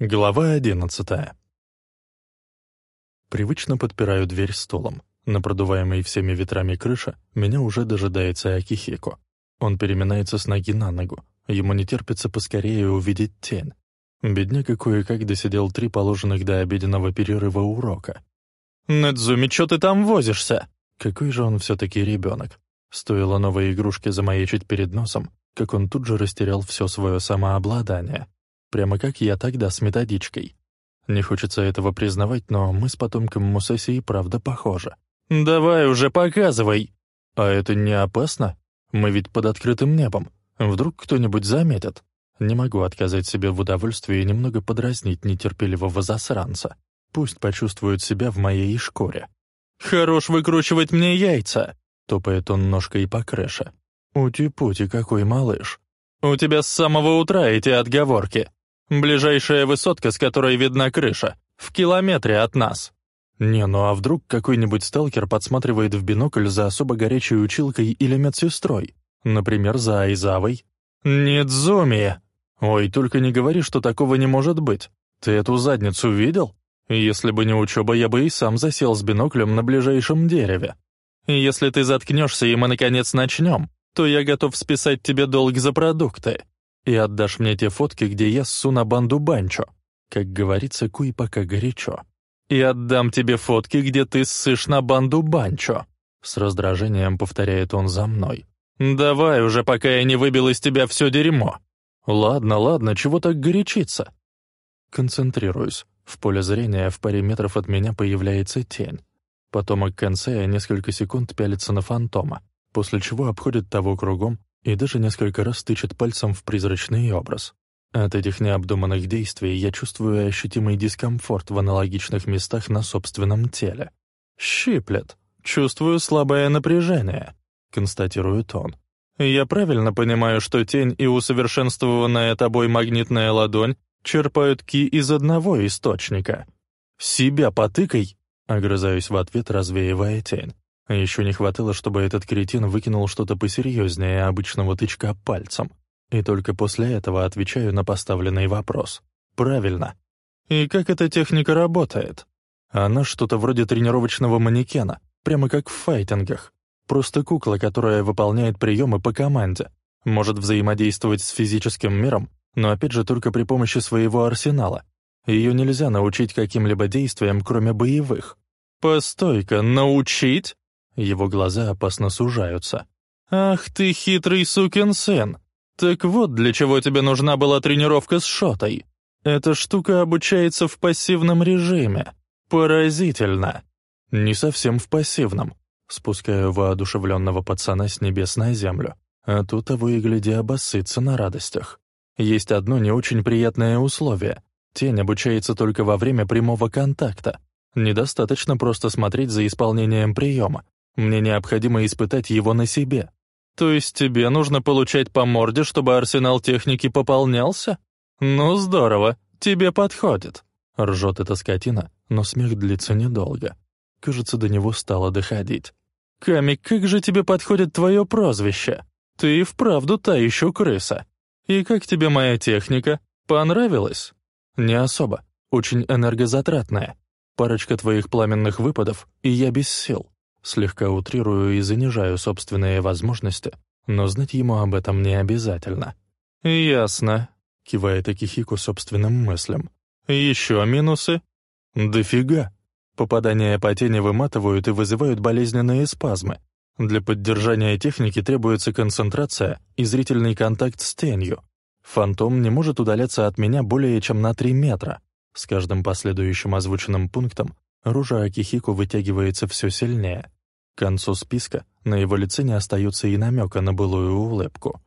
Глава одиннадцатая. Привычно подпираю дверь столом. На продуваемой всеми ветрами крыша меня уже дожидается Акихико. Он переминается с ноги на ногу. Ему не терпится поскорее увидеть тень. Бедняка кое-как досидел три положенных до обеденного перерыва урока. «Недзуми, чё ты там возишься?» Какой же он все-таки ребенок. Стоило новой игрушке замаячить перед носом, как он тут же растерял все свое самообладание. Прямо как я тогда с методичкой. Не хочется этого признавать, но мы с потомком Мусеси и правда похожи. «Давай уже показывай!» «А это не опасно? Мы ведь под открытым небом. Вдруг кто-нибудь заметит?» Не могу отказать себе в удовольствии немного подразнить нетерпеливого засранца. Пусть почувствует себя в моей шкуре. «Хорош выкручивать мне яйца!» — топает он ножкой по крыше. «Ути-пути, какой малыш!» «У тебя с самого утра эти отговорки!» Ближайшая высотка, с которой видна крыша, в километре от нас. Не, ну а вдруг какой-нибудь сталкер подсматривает в бинокль за особо горячей училкой или медсестрой? Например, за Айзавой? Нет, Зоми. Ой, только не говори, что такого не может быть. Ты эту задницу видел? Если бы не учеба, я бы и сам засел с биноклем на ближайшем дереве. Если ты заткнешься, и мы, наконец, начнем, то я готов списать тебе долг за продукты и отдашь мне те фотки, где я ссу на банду банчо. Как говорится, куй пока горячо. И отдам тебе фотки, где ты ссышь на банду банчо. С раздражением повторяет он за мной. «Давай уже, пока я не выбил из тебя все дерьмо». «Ладно, ладно, чего так горячиться?» Концентрируюсь. В поле зрения в паре метров от меня появляется тень. Потомок Кэнсея несколько секунд пялится на фантома, после чего обходит того кругом и даже несколько раз тычет пальцем в призрачный образ. От этих необдуманных действий я чувствую ощутимый дискомфорт в аналогичных местах на собственном теле. «Щиплет. Чувствую слабое напряжение», — констатирует он. «Я правильно понимаю, что тень и усовершенствованная тобой магнитная ладонь черпают ки из одного источника?» «Себя потыкай!» — огрызаюсь в ответ, развеивая тень. Еще не хватало, чтобы этот кретин выкинул что-то посерьезнее обычного тычка пальцем. И только после этого отвечаю на поставленный вопрос. Правильно. И как эта техника работает? Она что-то вроде тренировочного манекена, прямо как в файтингах. Просто кукла, которая выполняет приемы по команде. Может взаимодействовать с физическим миром, но опять же только при помощи своего арсенала. Ее нельзя научить каким-либо действиям, кроме боевых. «Постой-ка, научить?» Его глаза опасно сужаются. «Ах ты хитрый сукин сын! Так вот для чего тебе нужна была тренировка с шотой. Эта штука обучается в пассивном режиме. Поразительно!» «Не совсем в пассивном». Спускаю воодушевленного пацана с небес на землю. А тут того и гляди обоссыться на радостях. Есть одно не очень приятное условие. Тень обучается только во время прямого контакта. Недостаточно просто смотреть за исполнением приема. Мне необходимо испытать его на себе. То есть тебе нужно получать по морде, чтобы арсенал техники пополнялся? Ну, здорово, тебе подходит. Ржет эта скотина, но смех длится недолго. Кажется, до него стало доходить. «Камик, как же тебе подходит твое прозвище? Ты и вправду та еще крыса. И как тебе моя техника? Понравилась?» «Не особо. Очень энергозатратная. Парочка твоих пламенных выпадов, и я без сил. Слегка утрирую и занижаю собственные возможности, но знать ему об этом не обязательно. «Ясно», — кивает Акихико собственным мыслям. «Еще минусы?» «Дофига!» Попадания по тени выматывают и вызывают болезненные спазмы. Для поддержания техники требуется концентрация и зрительный контакт с тенью. Фантом не может удаляться от меня более чем на 3 метра. С каждым последующим озвученным пунктом ружа Акихико вытягивается все сильнее. К концу списка на его лице не остается и намека на былую улыбку.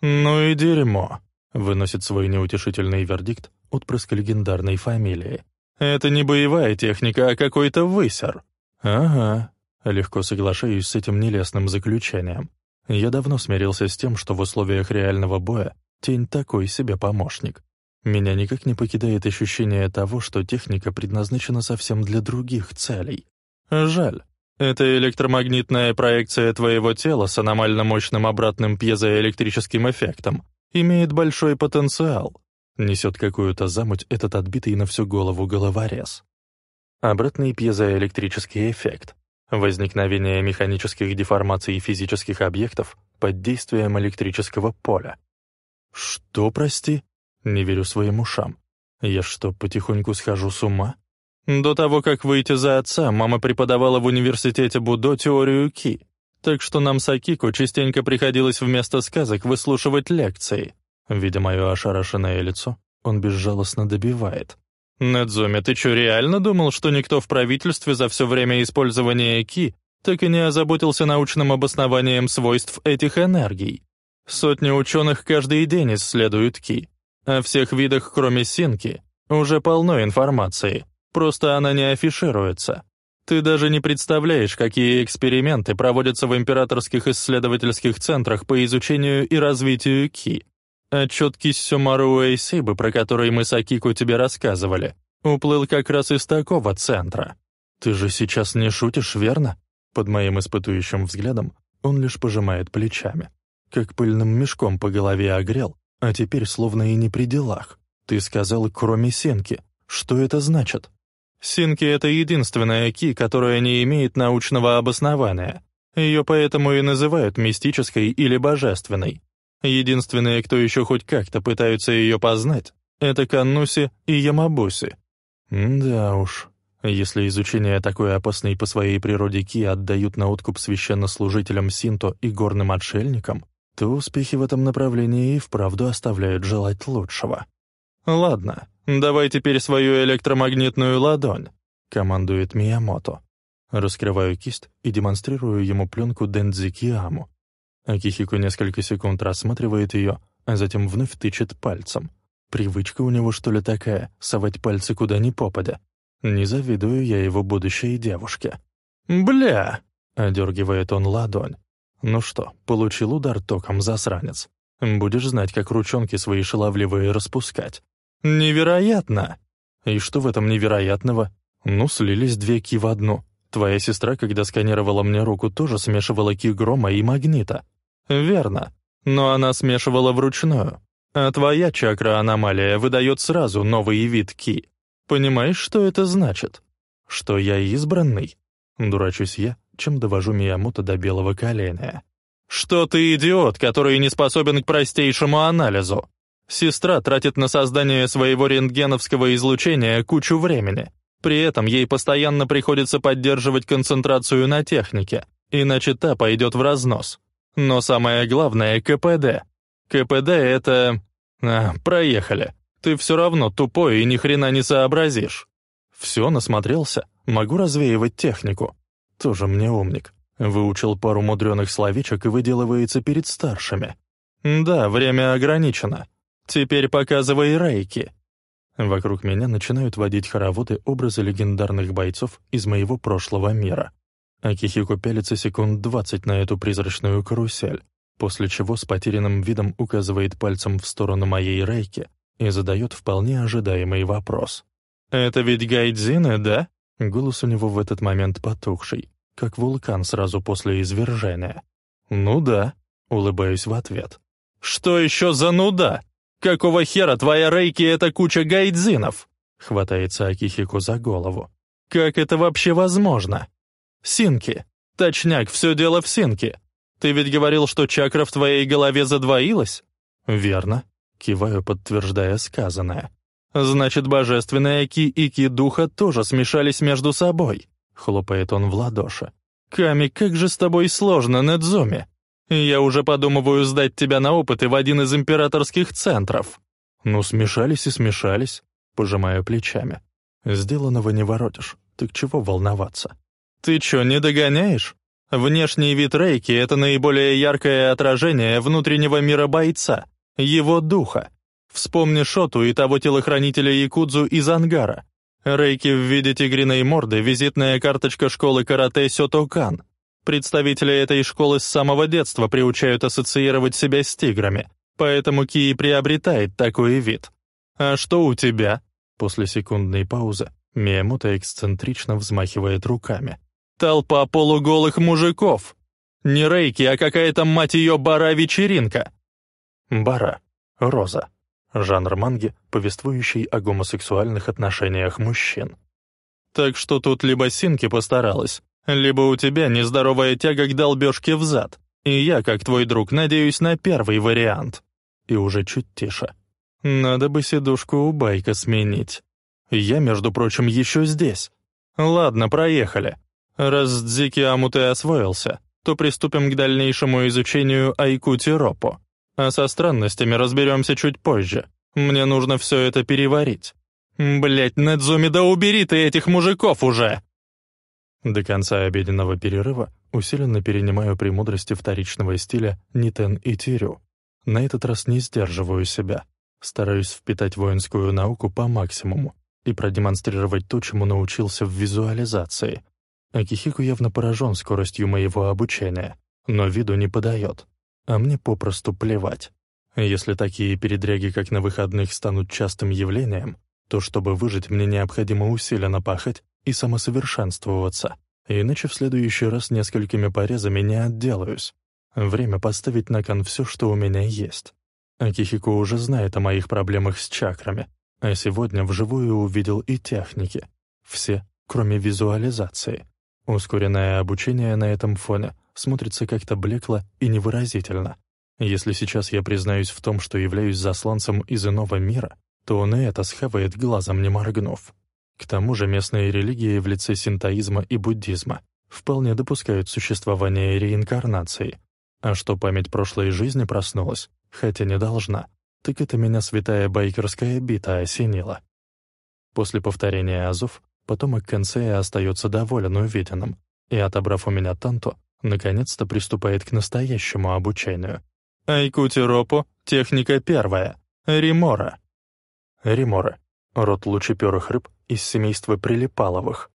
«Ну и дерьмо», — выносит свой неутешительный вердикт отпрыск легендарной фамилии. «Это не боевая техника, а какой-то высер». «Ага», — легко соглашаюсь с этим нелестным заключением. Я давно смирился с тем, что в условиях реального боя тень такой себе помощник. Меня никак не покидает ощущение того, что техника предназначена совсем для других целей. Жаль. Это электромагнитная проекция твоего тела с аномально мощным обратным пьезоэлектрическим эффектом имеет большой потенциал. Несет какую-то замуть этот отбитый на всю голову головорез. Обратный пьезоэлектрический эффект. Возникновение механических деформаций физических объектов под действием электрического поля. Что, прости? Не верю своим ушам. Я что, потихоньку схожу с ума? До того, как выйти за отца, мама преподавала в университете Будо теорию Ки, так что нам с Акико частенько приходилось вместо сказок выслушивать лекции. Видя мое ошарашенное лицо, он безжалостно добивает. «Недзуми, ты что, реально думал, что никто в правительстве за все время использования Ки так и не озаботился научным обоснованием свойств этих энергий? Сотни ученых каждый день исследуют Ки. О всех видах, кроме Синки, уже полно информации, просто она не афишируется. Ты даже не представляешь, какие эксперименты проводятся в императорских исследовательских центрах по изучению и развитию Ки. Отчет Киссюмару Уэйсибы, про который мы с Акику тебе рассказывали, уплыл как раз из такого центра. Ты же сейчас не шутишь, верно? Под моим испытующим взглядом он лишь пожимает плечами. Как пыльным мешком по голове огрел, а теперь словно и не при делах. Ты сказал, кроме Сенки. Что это значит? Синки — это единственная ки, которая не имеет научного обоснования. Ее поэтому и называют мистической или божественной. Единственные, кто еще хоть как-то пытаются ее познать, это Каннуси и Ямабуси. Да уж, если изучение такой опасной по своей природе ки отдают на откуп священнослужителям Синто и горным отшельникам, то успехи в этом направлении и вправду оставляют желать лучшего. «Ладно, давай теперь свою электромагнитную ладонь», — командует Миямото. Раскрываю кисть и демонстрирую ему пленку Дендзикиаму. Акихико несколько секунд рассматривает ее, а затем вновь тычет пальцем. Привычка у него, что ли, такая, совать пальцы куда ни попадя. Не завидую я его будущей девушке. «Бля!» — одергивает он ладонь. Ну что, получил удар током, засранец. Будешь знать, как ручонки свои шаловливые распускать. Невероятно! И что в этом невероятного? Ну, слились две ки в одну. Твоя сестра, когда сканировала мне руку, тоже смешивала ки грома и магнита. Верно. Но она смешивала вручную. А твоя чакра-аномалия выдает сразу новый вид ки. Понимаешь, что это значит? Что я избранный? Дурачусь я, чем довожу Миямото до белого коленя. «Что ты идиот, который не способен к простейшему анализу? Сестра тратит на создание своего рентгеновского излучения кучу времени. При этом ей постоянно приходится поддерживать концентрацию на технике, иначе та пойдет в разнос. Но самое главное — КПД. КПД — это... А, проехали. Ты все равно тупой и ни хрена не сообразишь. Все, насмотрелся. Могу развеивать технику. Тоже мне умник. Выучил пару мудреных словечек и выделывается перед старшими. Да, время ограничено. Теперь показывай рейки. Вокруг меня начинают водить хороводы образы легендарных бойцов из моего прошлого мира. Акихико пялится секунд двадцать на эту призрачную карусель, после чего с потерянным видом указывает пальцем в сторону моей рейки и задает вполне ожидаемый вопрос. «Это ведь гайдзины, да?» Голос у него в этот момент потухший, как вулкан сразу после извержения. «Ну да», — улыбаюсь в ответ. «Что еще за нуда? Какого хера твоя рейки — это куча гайдзинов?» Хватается Акихико за голову. «Как это вообще возможно?» «Синки. Точняк, все дело в синке. Ты ведь говорил, что чакра в твоей голове задвоилась?» «Верно», — киваю, подтверждая сказанное. «Значит, божественная ки и ки духа тоже смешались между собой», — хлопает он в ладоши. «Ками, как же с тобой сложно, Недзуми. Я уже подумываю сдать тебя на опыты в один из императорских центров». «Ну, смешались и смешались», — пожимаю плечами. «Сделанного не воротишь, так чего волноваться?» «Ты чё, не догоняешь? Внешний вид Рейки — это наиболее яркое отражение внутреннего мира бойца, его духа. Вспомни Шоту и того телохранителя Якудзу из ангара. Рейки в виде тигриной морды, визитная карточка школы карате Сётокан. Представители этой школы с самого детства приучают ассоциировать себя с тиграми, поэтому Ки приобретает такой вид. А что у тебя? После секундной паузы Миямото эксцентрично взмахивает руками. Толпа полуголых мужиков. Не рейки, а какая-то, мать ее, бара-вечеринка. Бара. Роза. Жанр манги, повествующий о гомосексуальных отношениях мужчин. Так что тут либо Синки постаралась, либо у тебя нездоровая тяга к долбежке в зад, и я, как твой друг, надеюсь на первый вариант. И уже чуть тише. Надо бы сидушку у байка сменить. Я, между прочим, еще здесь. Ладно, проехали. Раз Дзикиаму ты освоился, то приступим к дальнейшему изучению Айкути-Ропо. А со странностями разберемся чуть позже. Мне нужно все это переварить. Блять, Недзуми, да убери ты этих мужиков уже! До конца обеденного перерыва усиленно перенимаю премудрости вторичного стиля Нитен и Тирю. На этот раз не сдерживаю себя. Стараюсь впитать воинскую науку по максимуму и продемонстрировать то, чему научился в визуализации. Акихику явно поражен скоростью моего обучения, но виду не подает. А мне попросту плевать. Если такие передряги, как на выходных, станут частым явлением, то чтобы выжить, мне необходимо усиленно пахать и самосовершенствоваться, иначе в следующий раз несколькими порезами не отделаюсь. Время поставить на кон все, что у меня есть. Акихико уже знает о моих проблемах с чакрами, а сегодня вживую увидел и техники. Все, кроме визуализации. Ускоренное обучение на этом фоне смотрится как-то блекло и невыразительно. Если сейчас я признаюсь в том, что являюсь засланцем из иного мира, то он и это схавает глазом не моргнув. К тому же местные религии в лице синтоизма и буддизма вполне допускают существование реинкарнации. А что память прошлой жизни проснулась, хотя не должна, так это меня святая байкерская бита осенила. После повторения азов, потомок Кенсея остается доволен увиденным, и, отобрав у меня танту, наконец-то приступает к настоящему обучению. Айкути Ропо, техника первая, Римора. Риморы — род лучеперых рыб из семейства прилипаловых.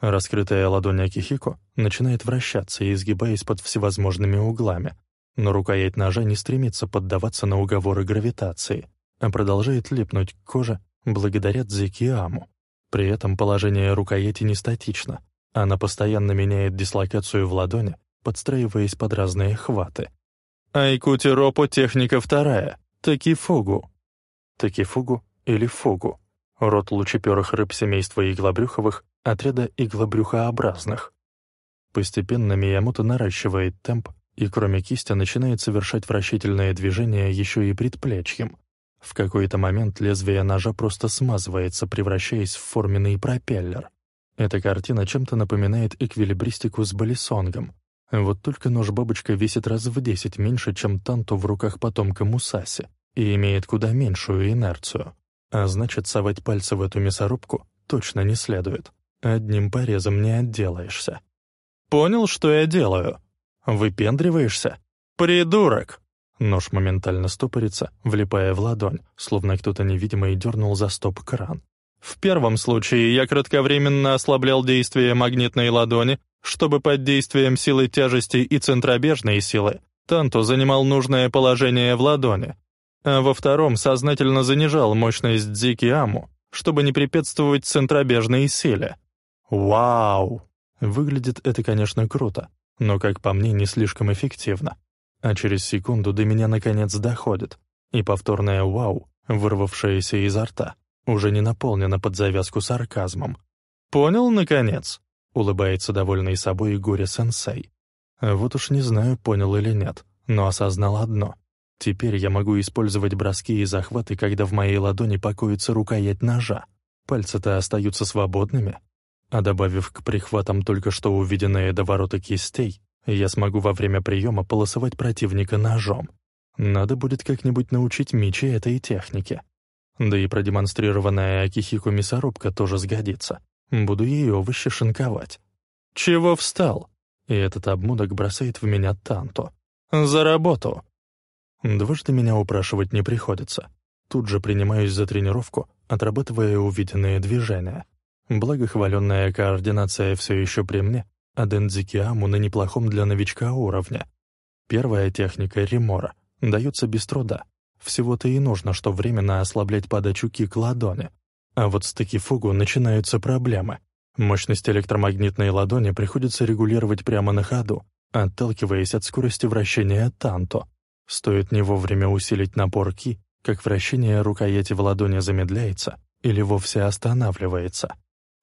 Раскрытая ладонь Акихико начинает вращаться, изгибаясь под всевозможными углами, но рукоять ножа не стремится поддаваться на уговоры гравитации, а продолжает липнуть к коже благодаря дзикиаму. При этом положение рукояти не статично, она постоянно меняет дислокацию в ладони, подстраиваясь под разные хваты. Айкути Ропо техника вторая, такифугу. Такифугу или фугу, род лучеперых рыб семейства иглобрюховых, отряда иглобрюхообразных. Постепенно Миямото наращивает темп и кроме кисти начинает совершать вращательные движения еще и предплечьем. В какой-то момент лезвие ножа просто смазывается, превращаясь в форменный пропеллер. Эта картина чем-то напоминает эквилибристику с балисонгом. Вот только нож-бабочка весит раз в десять меньше, чем танту в руках потомка Мусаси, и имеет куда меньшую инерцию. А значит, совать пальцы в эту мясорубку точно не следует. Одним порезом не отделаешься. «Понял, что я делаю?» «Выпендриваешься?» «Придурок!» Нож моментально стопорится, влипая в ладонь, словно кто-то невидимый дернул за стоп-кран. В первом случае я кратковременно ослаблял действие магнитной ладони, чтобы под действием силы тяжести и центробежной силы Танто занимал нужное положение в ладони, а во втором сознательно занижал мощность Дзикиаму, чтобы не препятствовать центробежной силе. Вау! Выглядит это, конечно, круто, но, как по мне, не слишком эффективно. А через секунду до меня наконец доходит, и повторное «вау», вырвавшееся изо рта, уже не наполнено под завязку сарказмом. «Понял, наконец?» — улыбается довольный собой горе-сенсей. Вот уж не знаю, понял или нет, но осознал одно. Теперь я могу использовать броски и захваты, когда в моей ладони покоится рукоять ножа. Пальцы-то остаются свободными. А добавив к прихватам только что увиденные до ворота кистей, я смогу во время приема полосовать противника ножом. Надо будет как-нибудь научить Мичи этой технике. Да и продемонстрированная Акихику мясорубка тоже сгодится. Буду ее овощи шинковать. «Чего встал?» И этот обмудок бросает в меня Танто. «За работу!» Дважды меня упрашивать не приходится. Тут же принимаюсь за тренировку, отрабатывая увиденные движения. Благо, хваленная координация все еще при мне, а Дензикиаму на неплохом для новичка уровне. Первая техника Римора дается без труда. Всего-то и нужно, что временно ослаблять подачу кик ладони. А вот с Такифугу начинаются проблемы. Мощность электромагнитной ладони приходится регулировать прямо на ходу, отталкиваясь от скорости вращения танто. Стоит не вовремя усилить напор ки, как вращение рукояти в ладони замедляется или вовсе останавливается.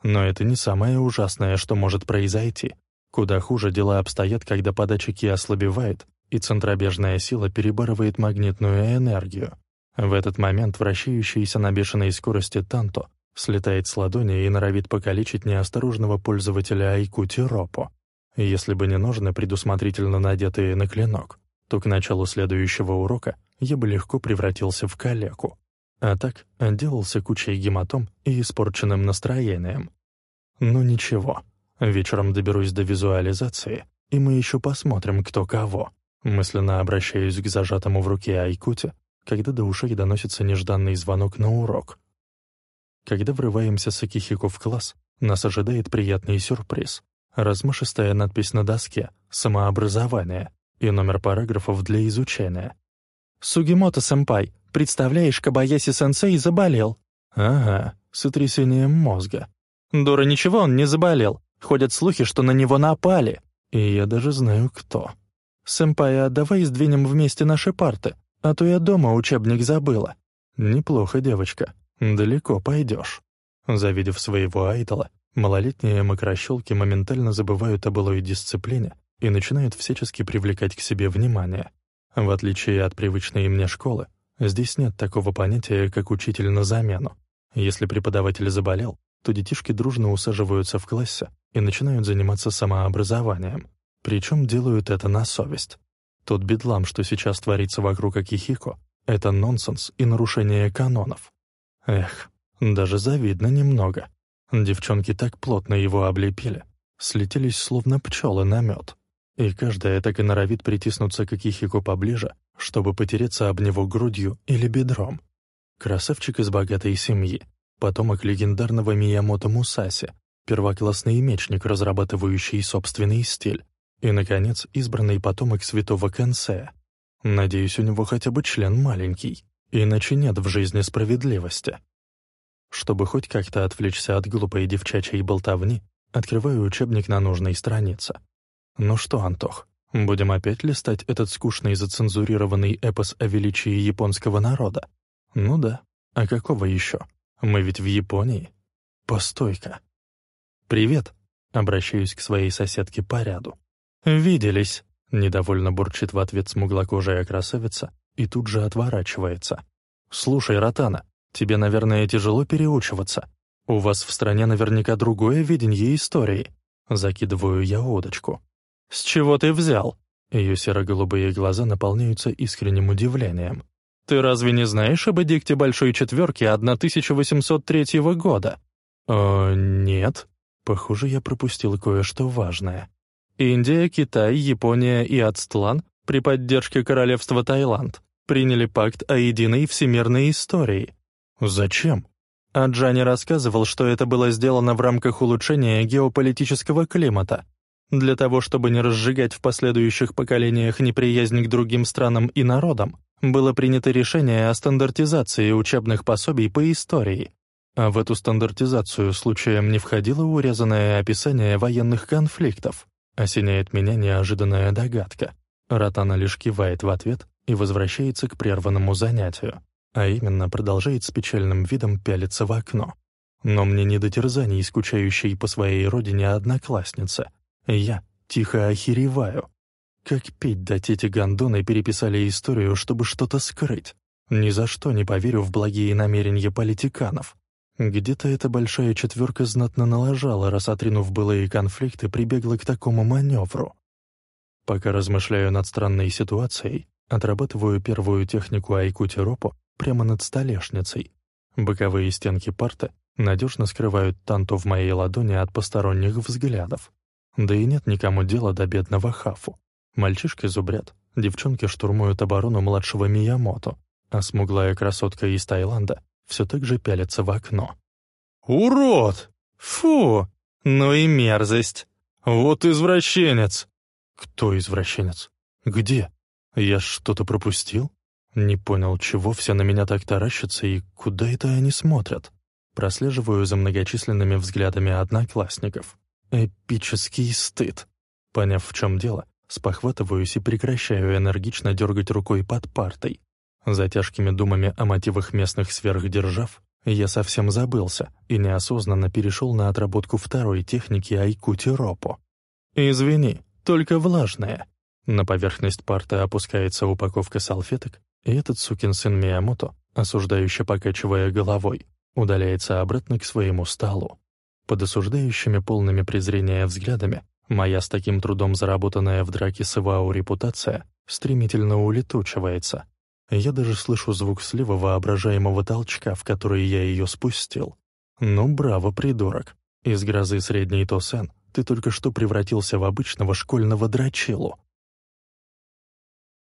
Но это не самое ужасное, что может произойти. Куда хуже дела обстоят, когда подача ки ослабевает, и центробежная сила перебарывает магнитную энергию. В этот момент вращающийся на бешеной скорости Танто слетает с ладони и норовит покалечить неосторожного пользователя Айкути Ропо. Если бы не ножны, предусмотрительно надетые на клинок, то к началу следующего урока я бы легко превратился в калеку. А так отделался кучей гематом и испорченным настроением. Ну ничего, вечером доберусь до визуализации, и мы еще посмотрим, кто кого. Мысленно обращаюсь к зажатому в руке Айкуте, когда до ушей доносится нежданный звонок на урок. Когда врываемся с Акихико в класс, нас ожидает приятный сюрприз. Размашистая надпись на доске «Самообразование» и номер параграфов для изучения. «Сугимото-сэмпай, представляешь, Кабаяси-сенсей заболел». «Ага, сотрясением мозга». «Дура, ничего, он не заболел. Ходят слухи, что на него напали». «И я даже знаю, кто». «Сэмпай, а давай сдвинем вместе наши парты, а то я дома учебник забыла». «Неплохо, девочка. Далеко пойдешь». Завидев своего айдола, малолетние макрощелки моментально забывают о былой дисциплине и начинают всячески привлекать к себе внимание. В отличие от привычной мне школы, здесь нет такого понятия, как учитель на замену. Если преподаватель заболел, то детишки дружно усаживаются в классе и начинают заниматься самообразованием. Причем делают это на совесть. Тот бедлам, что сейчас творится вокруг Акихико, это нонсенс и нарушение канонов. Эх, даже завидно немного. Девчонки так плотно его облепили, слетелись словно пчелы на мед. И каждая так и норовит притиснуться к Акихико поближе, чтобы потереться об него грудью или бедром. Красавчик из богатой семьи, потомок легендарного Миямото Мусаси, первоклассный мечник, разрабатывающий собственный стиль, и, наконец, избранный потомок святого Кенсея. Надеюсь, у него хотя бы член маленький. Иначе нет в жизни справедливости. Чтобы хоть как-то отвлечься от глупой девчачьей болтовни, открываю учебник на нужной странице. Ну что, Антох, будем опять листать этот скучный зацензурированный эпос о величии японского народа? Ну да. А какого еще? Мы ведь в Японии. Постой-ка. «Привет», — обращаюсь к своей соседке по ряду. «Виделись», — недовольно бурчит в ответ смуглокожая красавица и тут же отворачивается. «Слушай, Ротана, тебе, наверное, тяжело переучиваться. У вас в стране наверняка другое видение истории». Закидываю я удочку. «С чего ты взял?» Ее серо-голубые глаза наполняются искренним удивлением. «Ты разве не знаешь об эдикте Большой Четверки 1803 года?» «О, нет. Похоже, я пропустил кое-что важное. Индия, Китай, Япония и Ацтлан при поддержке королевства Таиланд приняли пакт о единой всемирной истории. Зачем? А Джани рассказывал, что это было сделано в рамках улучшения геополитического климата, для того, чтобы не разжигать в последующих поколениях неприязнь к другим странам и народам, было принято решение о стандартизации учебных пособий по истории. А в эту стандартизацию случаем не входило урезанное описание военных конфликтов. Осеняет меня неожиданная догадка. Ротана лишь кивает в ответ и возвращается к прерванному занятию, а именно продолжает с печальным видом пялиться в окно. Но мне не до терзаний, скучающей по своей родине однокласснице. Я тихо охереваю. Как петь дать эти гондоны переписали историю, чтобы что-то скрыть? Ни за что не поверю в благие намерения политиканов. Где-то эта большая четверка знатно налажала, раз отринув былые конфликты, прибегла к такому маневру. Пока размышляю над странной ситуацией, отрабатываю первую технику айкути-ропо прямо над столешницей. Боковые стенки парты надежно скрывают танту в моей ладони от посторонних взглядов. Да и нет никому дела до бедного Хафу. Мальчишки зубрят, девчонки штурмуют оборону младшего Миямото, а смуглая красотка из Таиланда все так же пялится в окно. «Урод! Фу! Ну и мерзость! Вот извращенец!» «Кто извращенец? Где? Я что-то пропустил?» Не понял, чего все на меня так таращатся и куда это они смотрят. Прослеживаю за многочисленными взглядами одноклассников. Эпический стыд. Поняв, в чем дело, спохватываюсь и прекращаю энергично дергать рукой под партой. За тяжкими думами о мотивах местных сверхдержав я совсем забылся и неосознанно перешел на отработку второй техники Айкути-Ропо. «Извини, только влажная». На поверхность парты опускается упаковка салфеток, и этот сукин сын Миямото, осуждающе покачивая головой, удаляется обратно к своему столу. Под осуждающими полными презрения взглядами моя с таким трудом заработанная в драке с Ивао репутация стремительно улетучивается. Я даже слышу звук слива воображаемого толчка, в который я ее спустил. Ну, браво, придурок. Из грозы средней Тосен ты только что превратился в обычного школьного драчилу.